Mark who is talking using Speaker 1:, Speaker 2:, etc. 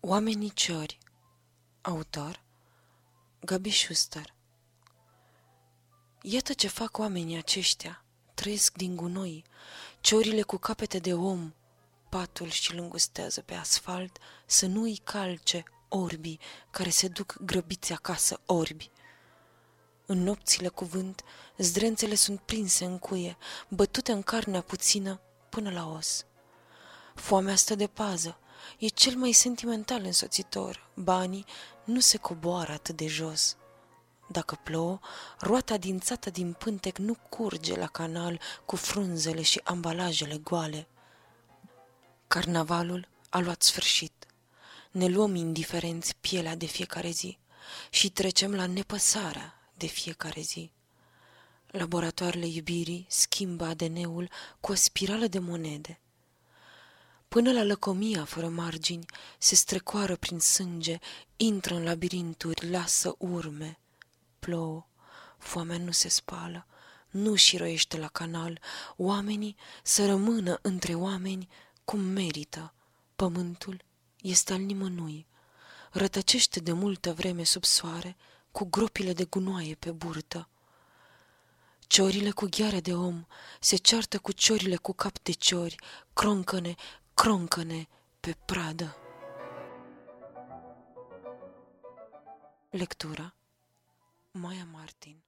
Speaker 1: Oamenii ciori Autor Gabi Schuster Iată ce fac oamenii aceștia. Trăiesc din gunoi, ciorile cu capete de om, patul și lângustează pe asfalt să nu îi calce orbii care se duc grăbiți acasă orbi. În nopțile cu vânt, zdrențele sunt prinse în cuie, bătute în carnea puțină până la os. Foamea stă de pază, e cel mai sentimental însoțitor. Banii nu se coboară atât de jos. Dacă plouă, roata dințată din pântec nu curge la canal cu frunzele și ambalajele goale. Carnavalul a luat sfârșit. Ne luăm indiferenți pielea de fiecare zi și trecem la nepăsarea de fiecare zi. Laboratoarele iubirii schimbă ADN-ul cu o spirală de monede – Până la lăcomia fără margini, se strecoară prin sânge, intră în labirinturi, lasă urme. Plouă, foamea nu se spală, nu șiroiește la canal, oamenii să rămână între oameni cum merită. Pământul este al nimănui, rătăcește de multă vreme sub soare, cu gropile de gunoaie pe burtă. Ciorile cu gheare de om se ceartă cu ciorile cu cap de ciori, croncăne croncăne pe pradă. Lectura Maia Martin